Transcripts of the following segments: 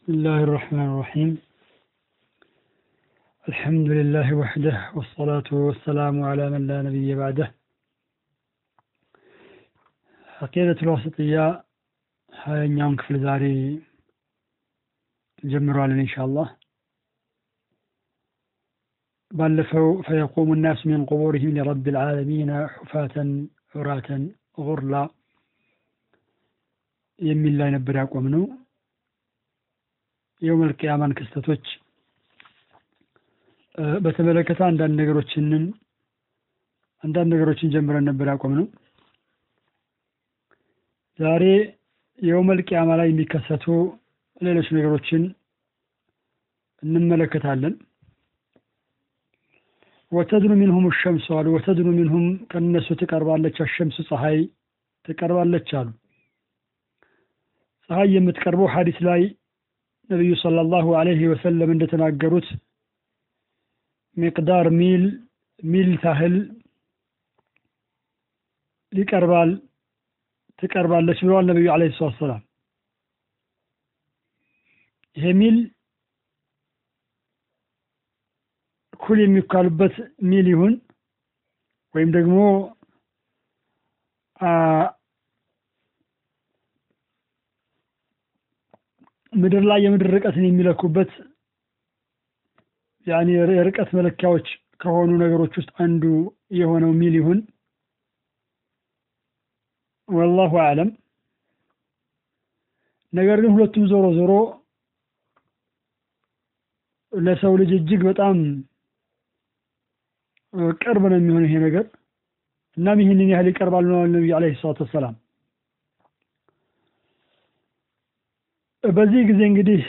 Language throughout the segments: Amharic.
بسم الله الرحمن الرحيم. الحمد لله وحده والصلاة والسلام على من لا نبي بعده. عقيدة الوسطية هاي نيوم كفل داري جمروا إن شاء الله. بلفوا فيقوم الناس من قبورهم لرب العالمين حفاة عراة غرلا. يمي الله ينبر ومنو የውመል ቂያማን ክስተቶች። በተመለከተ አንዳንድ ነገሮችንን አንዳንድ ነገሮችን ጀምረን ነበር ያቆም ነው ዛሬ የውመል ቂያማ ላይ የሚከሰቱ ሌሎች ነገሮችን እንመለከታለን። ወተድኑ ሚንሁም ሸምሱ አሉ። ወተድኑ ሚንሁም ከነሱ ትቀርባለች አሸምሱ ፀሐይ ትቀርባለች አሉ። ፀሐይ የምትቀርበው ሐዲስ ላይ ነቢዩ ሰለላሁ ዐለይሂ ወሰለም እንደተናገሩት ሚቅዳር ሚል ሚል ታህል ሊቀርባል ትቀርባለች ብለዋል ነቢዩ ዐለይሂ ሰላቱ ወሰላም። ይሄ ሚል እኩል የሚካሉበት ሚል ይሁን ወይም ደግሞ ምድር ላይ የምድር ርቀትን የሚለኩበት ያኔ የርቀት መለኪያዎች ከሆኑ ነገሮች ውስጥ አንዱ የሆነው ሚል ይሁን ወላሁ አዕለም። ነገር ግን ሁለቱም ዞሮ ዞሮ ለሰው ልጅ እጅግ በጣም ቅርብ ነው የሚሆን ይሄ ነገር። እናም ይህንን ያህል ይቀርባሉ ነው ነቢዩ ዓለይሂ ሰላቱ ወሰላም በዚህ ጊዜ እንግዲህ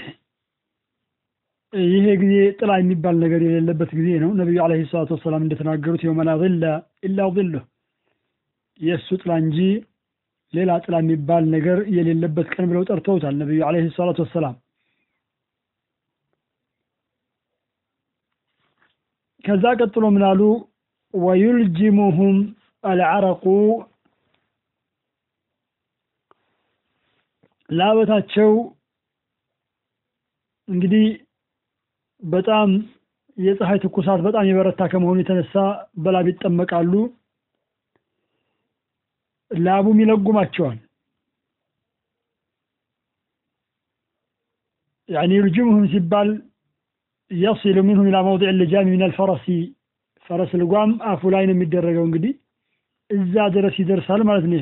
ይሄ ጊዜ ጥላ የሚባል ነገር የሌለበት ጊዜ ነው። ነቢዩ ዓለይሂ ሰላቱ ወሰላም እንደተናገሩት የውመ ላ ظለ ኢላ ظሉህ የእሱ ጥላ እንጂ ሌላ ጥላ የሚባል ነገር የሌለበት ቀን ብለው ጠርተውታል ነቢዩ ዓለይሂ ሰላቱ ወሰላም። ከዛ ቀጥሎ ምን አሉ? ወዩልጅሙሁም አልዓረቁ ላበታቸው እንግዲህ በጣም የፀሐይ ትኩሳት በጣም የበረታ ከመሆኑ የተነሳ በላብ ይጠመቃሉ። ላቡም ይለጉማቸዋል። ያኒ ዩልጅሙሁም ሲባል የሲሉ ሚንሁም ኢላ መውዲዕ ልጃሚ ምን አልፈረሲ። ፈረስ ልጓም አፉ ላይ ነው የሚደረገው እንግዲህ። እዛ ድረስ ይደርሳል ማለት ነው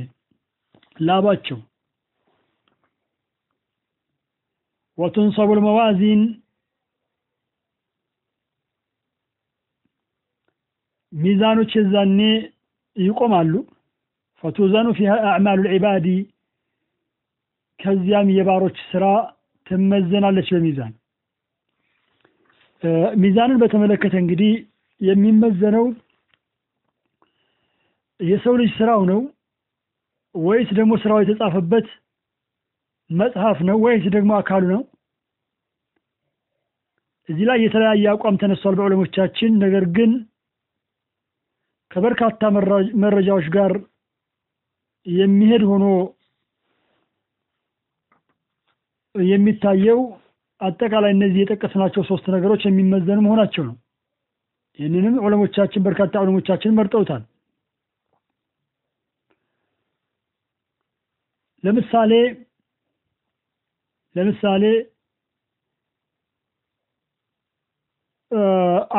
ላባቸው ወቱንሰቡ ልመዋዚን ሚዛኖች የዛኔ ይቆማሉ ፈቱዘኑ ፊሃ አዕማሉ ልዒባዲ ከዚያም የባሮች ስራ ትመዘናለች በሚዛን ሚዛንን በተመለከተ እንግዲህ የሚመዘነው የሰው ልጅ ስራው ነው ወይስ ደግሞ ስራው የተጻፈበት መጽሐፍ ነው ወይስ ደግሞ አካሉ ነው እዚህ ላይ የተለያየ አቋም ተነስቷል በዑለሞቻችን። ነገር ግን ከበርካታ መረጃዎች ጋር የሚሄድ ሆኖ የሚታየው አጠቃላይ እነዚህ የጠቀስናቸው ሶስት ነገሮች የሚመዘኑ መሆናቸው ነው። ይህንንም ዑለሞቻችን በርካታ ዑለሞቻችን መርጠውታል። ለምሳሌ ለምሳሌ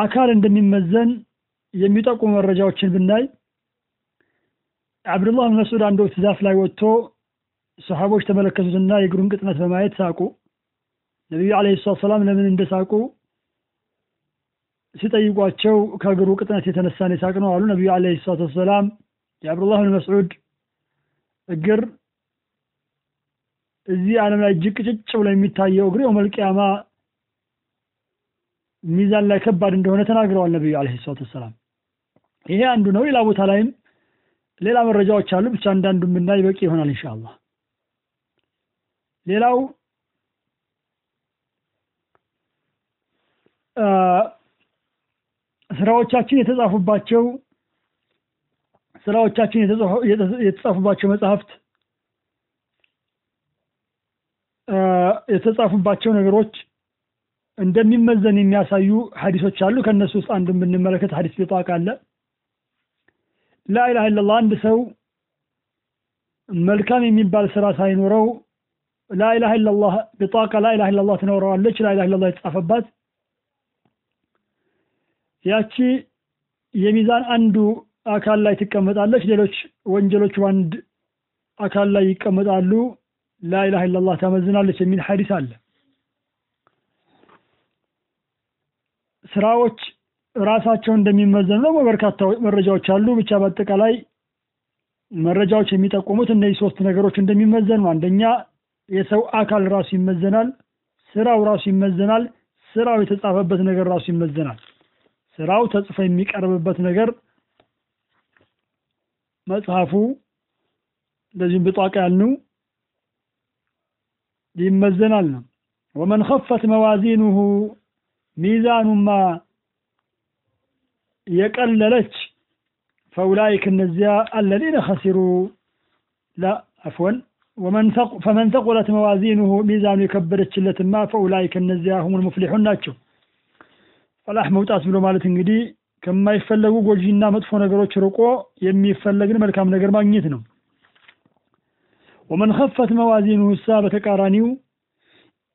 አካል እንደሚመዘን የሚጠቁሙ መረጃዎችን ብናይ አብዱላህ ብን መስዑድ አንድ ወቅት ዛፍ ላይ ወጥቶ ሰሃቦች ተመለከቱትና የእግሩን ቅጥነት በማየት ሳቁ። ነቢዩ ዓለይሂ ሰላቱ ሰላም ለምን እንደሳቁ ሲጠይቋቸው ከእግሩ ቅጥነት የተነሳን የሳቅ ነው አሉ። ነቢዩ ዓለይሂ ሰላቱ ወሰላም የአብዱላህ ብን መስዑድ እግር እዚህ ዓለም ላይ እጅግ ቅጭጭ ብሎ የሚታየው እግር የውመል ሚዛን ላይ ከባድ እንደሆነ ተናግረዋል ነቢዩ ዓለይሂ ሰላቱ ወሰላም። ይሄ አንዱ ነው። ሌላ ቦታ ላይም ሌላ መረጃዎች አሉ። ብቻ አንዳንዱን ብናይ በቂ ይሆናል ኢንሻአላህ። ሌላው ስራዎቻችን የተጻፉባቸው ስራዎቻችን የተጻፉባቸው መጽሐፍት የተጻፉባቸው ነገሮች እንደሚመዘን የሚያሳዩ ሀዲሶች አሉ። ከእነሱ ውስጥ አንዱን ብንመለከት ሀዲስ ቢጣቅ አለ። ላኢላሃ ኢለላህ አንድ ሰው መልካም የሚባል ስራ ሳይኖረው ላኢላሃ ኢለላህ ቢጣቃ ላኢላሃ ኢለላህ ትኖረዋለች። ላኢላሃ ኢለላህ የተጻፈባት ያቺ የሚዛን አንዱ አካል ላይ ትቀመጣለች። ሌሎች ወንጀሎች በአንድ አካል ላይ ይቀመጣሉ። ላኢላሃ ኢለላህ ታመዝናለች የሚል ሐዲስ አለ። ስራዎች ራሳቸው እንደሚመዘኑ ደግሞ በርካታ መረጃዎች አሉ። ብቻ በአጠቃላይ መረጃዎች የሚጠቁሙት እነዚህ ሶስት ነገሮች እንደሚመዘኑ፣ አንደኛ የሰው አካል ራሱ ይመዘናል፣ ስራው ራሱ ይመዘናል፣ ስራው የተጻፈበት ነገር ራሱ ይመዘናል። ስራው ተጽፎ የሚቀርብበት ነገር መጽሐፉ እንደዚሁም ብጣቃ ያልነው ይመዘናል ነው። ومن خفت موازينه ሚዛኑማ የቀለለች فأولئك እነዚያ الذين خسروا لا عفوا فمن ثقلت موازينه ሚዛኑ የከበደችለትማ فأولئك እነዚያ هم المفلحون ናቸው። فلاح መውጣት ብሎ ማለት እንግዲህ ከማይፈለጉ ጎጂና መጥፎ ነገሮች ርቆ የሚፈለግን መልካም ነገር ማግኘት ነው። ومن خفت موازينه እሳ በተቃራኒው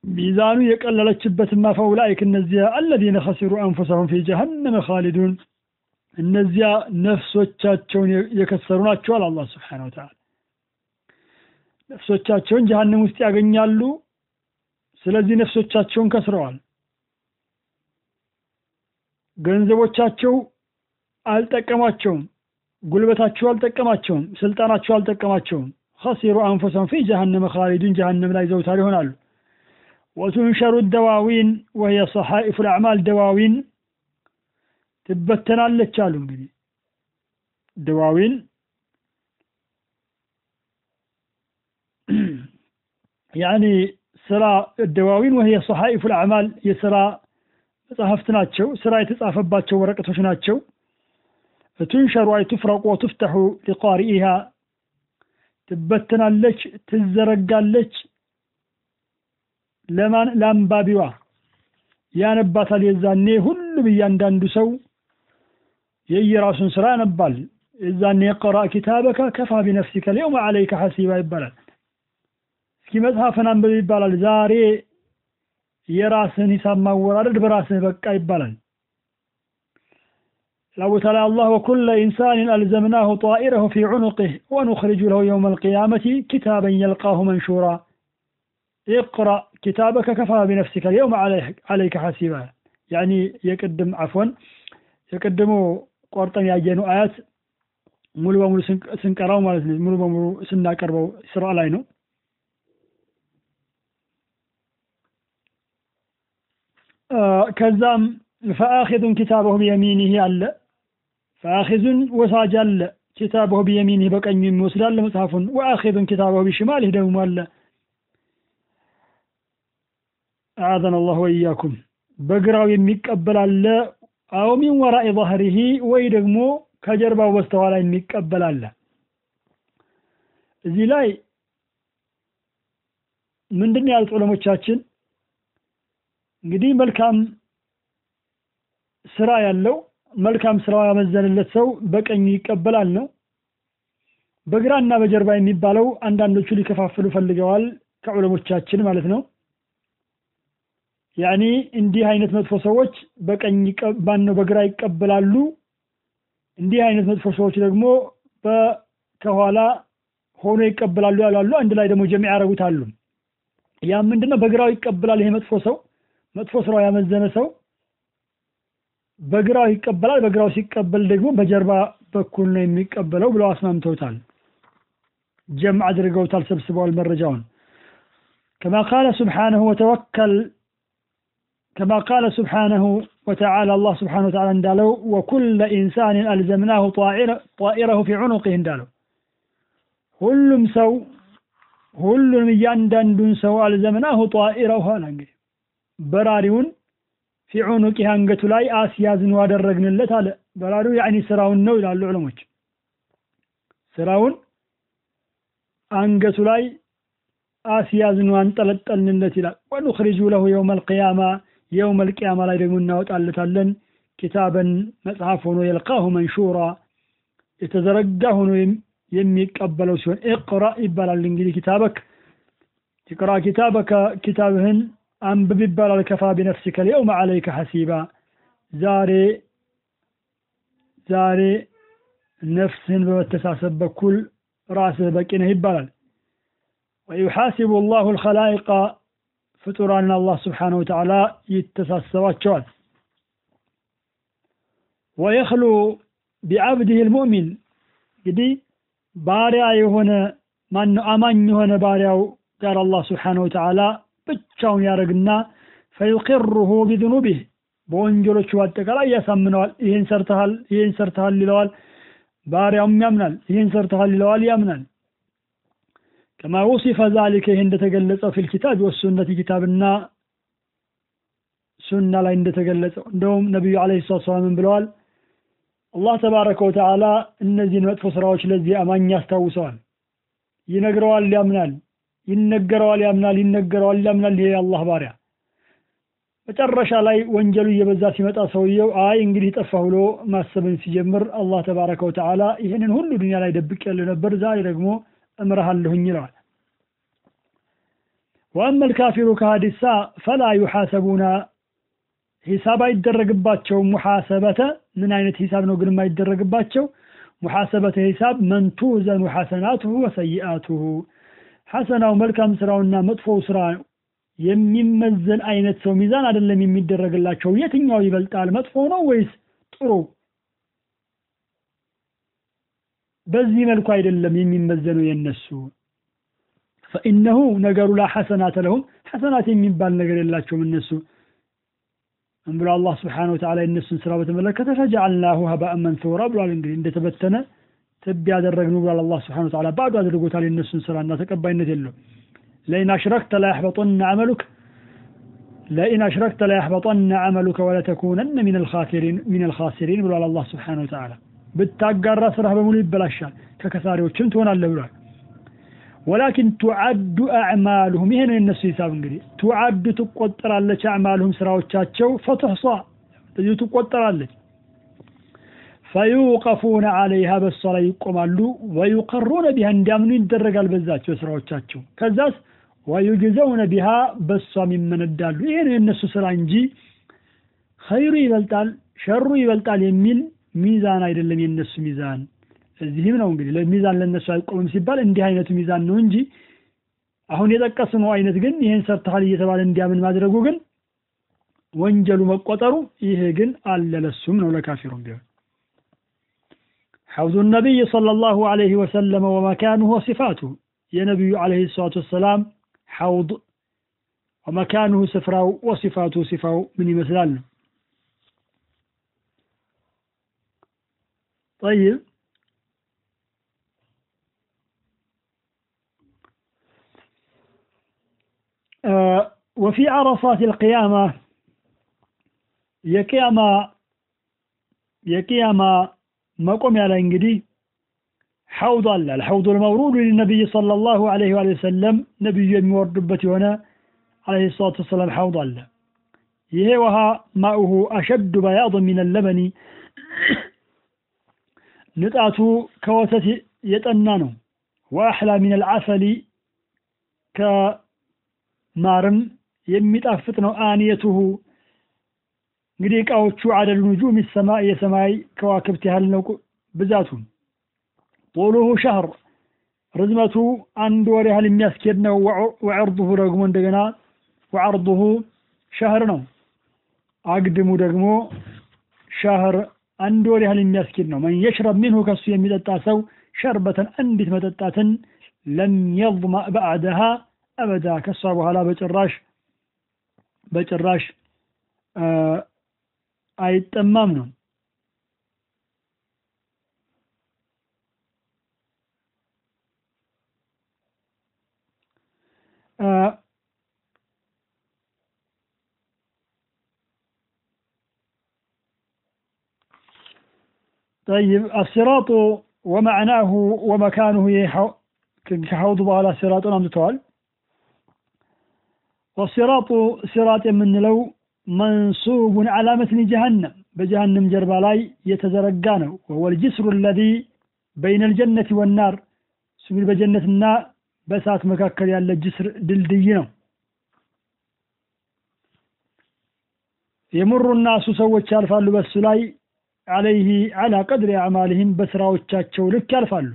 ሚዛኑ የቀለለችበትማ فأولئك እነዚያ الذين خسروا أنفسهم في جهنم خالدون እነዚያ ነፍሶቻቸውን የከሰሩ ናቸዋል። አላህ سبحانه وتعالى ነፍሶቻቸውን ጀሀነም ውስጥ ያገኛሉ። ስለዚህ ነፍሶቻቸውን ከስረዋል። ገንዘቦቻቸው አልጠቀማቸውም፣ ጉልበታቸው አልጠቀማቸውም፣ ስልጣናቸው አልጠቀማቸውም። ኸሲሩ አንፉሰሁም ፊ ጀሀነመ ኻሊዱን ጀሀነም ላይ ዘውታር ይሆናሉ። ወቱንሸሩ ደዋዊን ወህየ ሰሓኢፉ ልአዕማል ደዋዊን ትበተናለች አሉ። እንግዲህ ደዋዊን ያኒ ስራ ደዋዊን ወህየ ሰሓኢፉ ልአዕማል የስራ መጽሐፍት ናቸው። ስራ የተጻፈባቸው ወረቀቶች ናቸው። ቱንሸሩ አይ ቱፍረቁ ወቱፍተሑ ሊቃሪኢሃ ትበተናለች፣ ትዘረጋለች ለአንባቢዋ ያነባታል። የዛኔ ሁሉም እያንዳንዱ ሰው የየራሱን ስራ ያነባል። የዛኔ የቀራ ኪታበከ ከፋ ቢነፍሲከ ልየውመ ዓለይከ ሐሲባ ይባላል። እስኪ መጽሐፍን አንብብ ይባላል። ዛሬ የራስህን ሂሳብ ማወራረድ በራስህ በቃ ይባላል። ሌላ ቦታ ላይ አላህ ወኩለ ኢንሳንን አልዘምናሁ ጣኢረሁ ፊ ዑኑቅህ ወኑኽሪጁ ለሁ የውመ አልቅያመቲ ኪታበን የልቃሁ መንሹራ اقرأ كتابك كفى بنفسك اليوم عليك حسيبا يعني የቅድም አፎን የቅድሙ ቆርጠን ያየኑ አያት ሙሉ በሙሉ ስንቀራው ማለት ነው። ሙሉ በሙሉ ስናቀርበው ስራ ላይ ነው። ከዛም ፈአኺዙን ኪታበሁ ቢየሚኒህ አለ። ፈአኺዙን ወሳጅ አለ። ኪታበሁ ቢየሚኒህ በቀኙ የሚወስዳለ መጽሐፉን። ወአኺዙን ኪታበሁ ቢሽማሊህ ደግሞ አለ። አዘነ አላሁ ወኢያኩም በግራው የሚቀበል አለ። አው ሚን ወራኢ ظهሪሂ ወይ ደግሞ ከጀርባው በስተኋላ የሚቀበል አለ። እዚህ ላይ ምንድን ያሉት ዑለሞቻችን እንግዲህ መልካም ስራ ያለው መልካም ስራው ያመዘንለት ሰው በቀኝ ይቀበላል ነው። በግራና በጀርባ የሚባለው አንዳንዶቹ ሊከፋፍሉ ፈልገዋል ከዑለሞቻችን ማለት ነው። ያኒ እንዲህ አይነት መጥፎ ሰዎች በቀኝ ባነው በግራ ይቀበላሉ። እንዲህ አይነት መጥፎ ሰዎች ደግሞ ከኋላ ሆኖ ይቀበላሉ ያላሉ። አንድ ላይ ደግሞ ጀሚዕ ያደረጉታሉ። ያ ምንድነው? በግራው ይቀበላል። ይሄ መጥፎ ሰው መጥፎ ስራው ያመዘነ ሰው በግራው ይቀበላል። በግራው ሲቀበል ደግሞ በጀርባ በኩል ነው የሚቀበለው ብለው አስማምተውታል። ጀምዕ አድርገውታል፣ ሰብስበዋል መረጃውን ከማ ቃለ ሱብሓነሁ ወተወከል ከማ ቃለ ሱብሓነሁ ወተዓላ አላህ ስብሓነሁ ወተዓላ እንዳለው ወኩለ ኢንሳንን አልዘምናሁ ጣኢረሁ ፊ ዑኑቂህ እንዳለው ሁሉም ሰው ሁሉንም እያንዳንዱን ሰው አልዘምናሁ ጣኢረሁ አለ እንግዲህ በራሪውን ፊ ዑኑቂህ አንገቱ ላይ አስያዝን አደረግንለት አለ። በራሪው ያኒ ስራውን ነው ይላሉ ዑለሞች። ስራውን አንገቱ ላይ አስያዝኑ አንጠለጠልንለት ይላል ወኑኽሪጁ ለሁ የውመ ልቅያማ የውመ ልቅያማ ላይ ደግሞ እናወጣለታለን ኪታበን መጽሐፍ ሆኖ የልቃሁ መንሹራ የተዘረጋ ሆኖ የሚቀበለው ሲሆን እቅራ ይባላል እንግዲህ ኪታበክ እቅራ ኪታበከ ኪታብህን አንብብ ይባላል ከፋ ቢነፍሲከ ልየውመ ዓለይከ ሐሲባ ዛሬ ዛሬ ነፍስህን በመተሳሰብ በኩል ራስህ በቂ ነህ ይባላል ወዩሓሲቡ ላሁ ልኸላይቀ ፍጡራንን አላህ ስብሓነሁ ወተዓላ ይተሳሰባቸዋል። ወየኽሉ ቢዓብድህ ልሙእሚን እንግዲህ ባሪያ የሆነ ማነው አማኝ የሆነ ባሪያው ጋር አላህ ስብሓነሁ ወተዓላ ብቻውን ያደረግና ፈዩቅሩሁ ቢذኑቢህ በወንጀሎቹ አጠቃላይ ያሳምነዋል። ይህን ሰርተሃል ይህን ሰርተሃል ይለዋል። ባሪያውም ያምናል። ይህን ሰርተሃል ይለዋል ያምናል ከማ ውሲፈ ዛሊከ ይህ እንደተገለጸው ፊል ኪታብ ወሱነት ኪታብና ሱና ላይ እንደተገለጸው። እንደውም ነቢዩ ዓለይሂ ሰላቱ ወሰላም ብለዋል? አላህ ተባረከ ወተዓላ እነዚህን መጥፎ ስራዎች ለዚህ አማኝ ያስታውሰዋል። ይነግረዋል ያምናል። ይነገረዋል ያምናል። ይነገረዋል ያምናል። ይሄ የአላህ ባሪያ። መጨረሻ ላይ ወንጀሉ እየበዛ ሲመጣ ሰውየው አይ እንግዲህ ጠፋ ብሎ ማሰብን ሲጀምር አላህ ተባረከ ወተዓላ ይህንን ሁሉ ዱንያ ላይ ደብቅ ያለ ነበር። ዛሬ ደግሞ እምርሃለሁኝ ይለዋል። ወአመ ልካፊሩ ከሀዲሳ ፈላ ዩሓሰቡና ሂሳብ አይደረግባቸውም። ሙሓሰበተ ምን አይነት ሂሳብ ነው ግን የማይደረግባቸው? ሙሓሰበተ ሂሳብ መንቱዘኑ ሐሰናቱሁ ወሰይአቱሁ። ሐሰናው መልካም ስራውና መጥፎው ስራ የሚመዘን አይነት ሰው ሚዛን አይደለም የሚደረግላቸው። የትኛው ይበልጣል? መጥፎ ነው ወይስ ጥሩ በዚህ መልኩ አይደለም የሚመዘነው የነሱ ፈኢነሁ ነገሩ ላ ሐሰናተ ለሁም ሐሰናት የሚባል ነገር የላቸውም እነሱ ምን ብሎ አላህ ስብሓነ ወተዓላ የእነሱን ስራ በተመለከተ ፈጀዐልናሁ ሀባአን መንሱራ ብሏል እንግዲህ እንደተበተነ ትብ ያደረግነው ብሏል አላህ ስብሓነ ወተዓላ ባዶ አድርጎታል የእነሱን ስራና ተቀባይነት የለውም ለኢን አሽረክተ ላያሕበጠነ አመሉክ ለኢን አሽረክተ ላያሕበጠነ አመሉከ ወለተኩነነ ሚን አልኻሲሪን ብሏል አላህ ስብሓነ ወተዓላ ብታጋራ ስራህ በሙሉ ይበላሻል። ከከሳሪዎችም ትሆናለህ ብሏል። ወላኪን ቱዓዱ አዕማሉሁም ይሄ ነው የነሱ ሂሳብ እንግዲህ። ቱዓዱ ትቆጠራለች አዕማሉሁም ስራዎቻቸው ፈትሕሷ ብዙ ትቆጠራለች። ፈዩቀፉነ አለይሃ በሷ ላይ ይቆማሉ። ወዩቀሩነ ቢሃ እንዲያምኑ ይደረጋል በዛቸው ስራዎቻቸው። ከዛስ ወዩጅዘውነ ቢሃ በሷም ይመነዳሉ። ይሄ ነው የነሱ ስራ እንጂ ኸይሩ ይበልጣል ሸሩ ይበልጣል የሚል ሚዛን አይደለም የነሱ ሚዛን እዚህም ነው እንግዲህ ለሚዛን ለነሱ አይቆምም ሲባል እንዲህ አይነቱ ሚዛን ነው እንጂ አሁን የጠቀስነው አይነት ግን ይህን ሰርተሃል እየተባለ እንዲያምን ማድረጉ ግን ወንጀሉ መቆጠሩ ይሄ ግን አለ ለሱም ነው ለካፊሩም ቢሆን حوض النبي صلى الله عليه وسلم ومكانه وصفاته يا نبي عليه الصلاة والسلام حوض ومكانه سفراو وصفاته صفاو من مثلال طيب. آه، وفي عرفات القيامة. يكيما يكيما ما قم على إنجدي. حوض الله الحوض المورود للنبي صلى الله عليه وآله وسلم. نبي يمورد هنا عليه الصلاة والسلام حوض الله. يهوها ماؤه أشد بياض من اللبن. ንጣቱ ከወተት የጠና ነው። ወአሕላ ሚን አልዓሰሊ ከማርም የሚጣፍጥ ነው አንየቱሁ እንግዲህ እቃዎቹ አደሉ ኑጁም ሰማይ የሰማይ ከዋክብት ያህል ነው ብዛቱ። ጦሉሁ ሸህር ርዝመቱ አንድ ወር ያህል የሚያስኬድ ነው። ወዕርዱሁ ደግሞ እንደገና ወዐርዱሁ ሸህር ነው። አግድሙ ደግሞ ሸህር አንድ ወር ያህል የሚያስኬድ ነው። መን የሽረብ ሚንሁ ከሱ የሚጠጣ ሰው ሸርበተን አንዲት መጠጣትን ለም የظመእ በዕደሃ አበዳ። ከሷ በኋላ በጭራሽ በጭራሽ አይጠማም ነው طيب الصراط ومعناه ومكانه كحوض على صراط أمتوال والصراط صراط من لو منصوب على متن جهنم بجهنم جربالاي يتزرقانه وهو الجسر الذي بين الجنة والنار. سمي بجنة النار بسات مكاكل يالا الجسر دلدينا يمر الناس سوى الشارفة لبسلاي አለይህ አላ ቀድሪ አዕማልህም በስራዎቻቸው ልክ ያልፋሉ።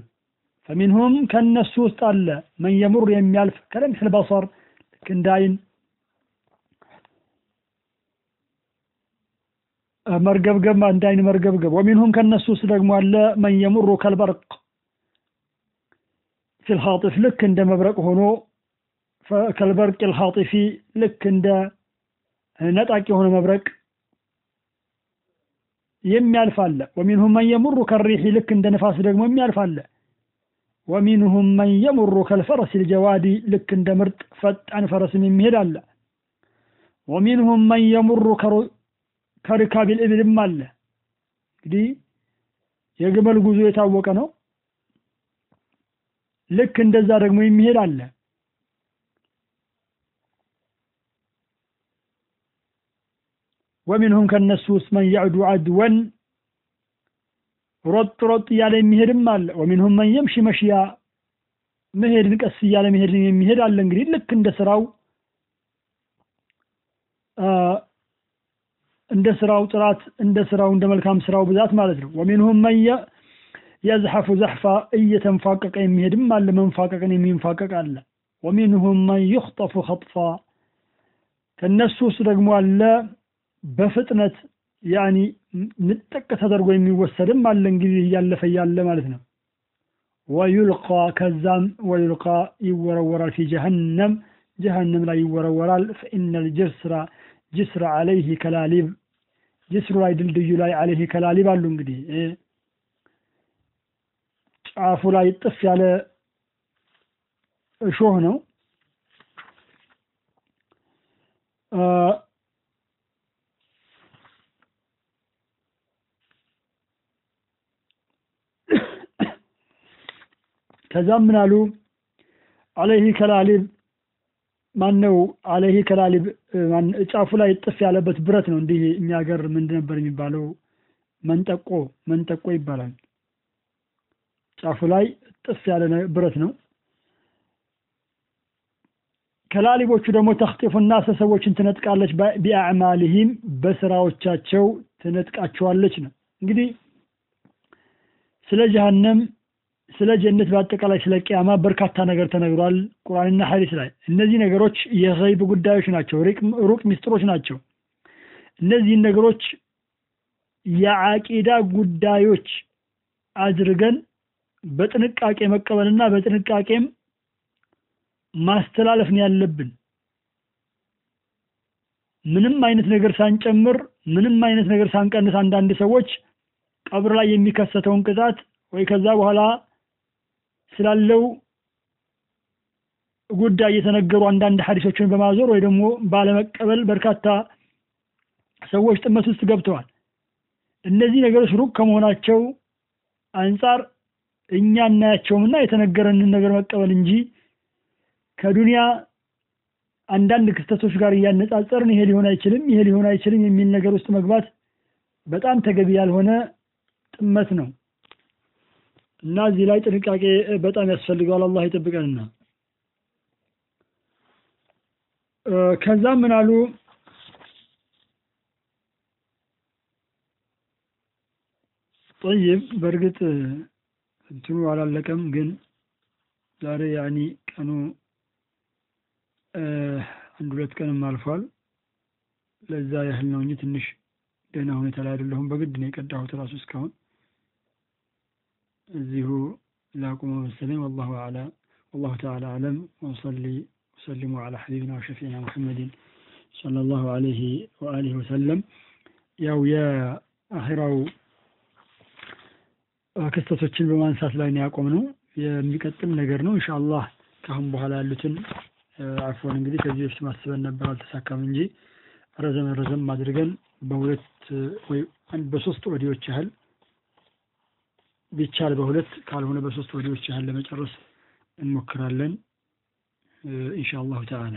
ፈሚንሁም ከእነሱ ውስጥ አለ መን የሙር የሚያልፍ ከለምሕል በሰር ልክ እንደ አይን መርገብገብ እንደ አይን መርገብገብ። ወሚንሁም ከእነሱ ውስጥ ደግሞ አለ መን የሙሩ ከልበርቅ ፊል ኻጢፍ ልክ እንደ መብረቅ ሆኖ ከልበርቅ ልኻጢፊ ልክ እንደ ነጣቂ የሆነ መብረቅ የሚያልፍ አለ። ወሚንሁም መን የሙሩ ከሪሒ ልክ እንደ ነፋስ ደግሞ የሚያልፍ አለ። ወሚንሁም መን የሙሩ ከልፈረስ ልጀዋዲ ልክ እንደ ምርጥ ፈጣን ፈረስም የሚሄድ አለ። ወሚንሁም መን የሙሩ ከርካቢል እብልም አለ። እንግዲህ የግመል ጉዞ የታወቀ ነው። ልክ እንደዛ ደግሞ የሚሄድ አለ። ወሚንሁም ከነሱ ውስጥ መን ያዕዱ አድወን ሮጥ ሮጥ እያለ የሚሄድም አለ። ወሚንሁም መን የምሺ መሽያ መሄድን ቀስ እያለ መሄድን የሚሄድ አለ። እንግዲህ ልክ እንደ ስራው እንደ ስራው ጥራት እንደ ስራው እንደ መልካም ስራው ብዛት ማለት ነው። ወሚንሁም መን የዝሐፉ ዘሕፋ እየተንፋቀቀ የሚሄድም አለ። መንፋቀቅን የሚንፋቀቅ አለ። ወሚንሁም መን ዩኽጠፉ ኸጥፋ ከነሱ ውስጥ ደግሞ አለ በፍጥነት ያኒ ንጥቅ ተደርጎ የሚወሰድም አለ። እንግዲህ እያለፈ እያለ ማለት ነው። ወዩልቃ ከዛም ወዩልቃ ይወረወራል ፊ ጀሀነም ጀሀነም ላይ ይወረወራል። ፈኢነል ጅስራ ጅስራ አለይህ ከላሊብ ጅስሩ ላይ ድልድዩ ላይ አለይህ ከላሊብ አሉ። እንግዲህ ጫፉ ላይ ጥፍ ያለ እሾህ ነው። ከዛም ምን አሉ? አለይህ ከላሊብ ማን ነው? አለይህ ከላሊብ ጫፉ ላይ ጥፍ ያለበት ብረት ነው። እንዲህ እኛ ሀገር ምንድን ነበር የሚባለው? መንጠቆ መንጠቆ ይባላል። ጫፉ ላይ ጥፍ ያለ ብረት ነው። ከላሊቦቹ ደግሞ ተኽጢፉና ሰዎችን ትነጥቃለች። ቢአዕማሊሂም በስራዎቻቸው ትነጥቃቸዋለች ነው። እንግዲህ ስለ ጀሀነም ስለ ጀነት በአጠቃላይ ስለ ቅያማ በርካታ ነገር ተነግሯል ቁርአንና ሐዲስ ላይ። እነዚህ ነገሮች የገይብ ጉዳዮች ናቸው፣ ሩቅ ሚስጥሮች ናቸው። እነዚህን ነገሮች የዓቂዳ ጉዳዮች አድርገን በጥንቃቄ መቀበልና በጥንቃቄም ማስተላለፍ ነው ያለብን። ምንም አይነት ነገር ሳንጨምር፣ ምንም አይነት ነገር ሳንቀንስ አንዳንድ ሰዎች ቀብር ላይ የሚከሰተውን ቅጣት ወይ ከዛ በኋላ ስላለው ጉዳይ የተነገሩ አንዳንድ ሐዲሶችን በማዞር ወይ ደግሞ ባለመቀበል በርካታ ሰዎች ጥመት ውስጥ ገብተዋል። እነዚህ ነገሮች ሩቅ ከመሆናቸው አንጻር እኛ እናያቸውምና የተነገረንን ነገር መቀበል እንጂ ከዱንያ አንዳንድ ክስተቶች ጋር እያነጻጸርን ይሄ ሊሆን አይችልም፣ ይሄ ሊሆን አይችልም የሚል ነገር ውስጥ መግባት በጣም ተገቢ ያልሆነ ጥመት ነው። እና እዚህ ላይ ጥንቃቄ በጣም ያስፈልገዋል። አላህ ይጠብቀንና ከዛም ምን አሉ? ጠይብ በእርግጥ እንትኑ አላለቀም፣ ግን ዛሬ ያኒ ቀኑ አንድ ሁለት ቀንም አልፏል። ለዛ ያህል ነው እንጂ ትንሽ ደህና ሁኔታ ላይ አይደለሁም። በግድ ነው የቀዳሁት ራሱ እስካሁን እዚሁ ላቁመ መሰለኝ። ወላሁ አዕላ ወላሁ ተዓላ አዕለም። ወሰሊ ወሰሊሙ ዐላ ሐቢቢና ወሸፊዕና ሙሐመድን ሰለላሁ ዐለይሂ ወአሊሂ ወሰለም። ያው የአኺራው ክስተቶችን በማንሳት ላይ ነው ያቆምነው። የሚቀጥል ነገር ነው ኢንሻአላህ። ከአሁን በኋላ ያሉትን አፎን እንግዲህ ከዚህ በፊት ማስበን ነበር አልተሳካም እንጂ ረዘም ረዘም አድርገን በሁለት ወይ በሶስት ኦዲዮች ያህል ቢቻል በሁለት ካልሆነ በሶስት ወዲዎች ያህል ለመጨረስ እንሞክራለን። ኢንሻአላሁ ተዓላ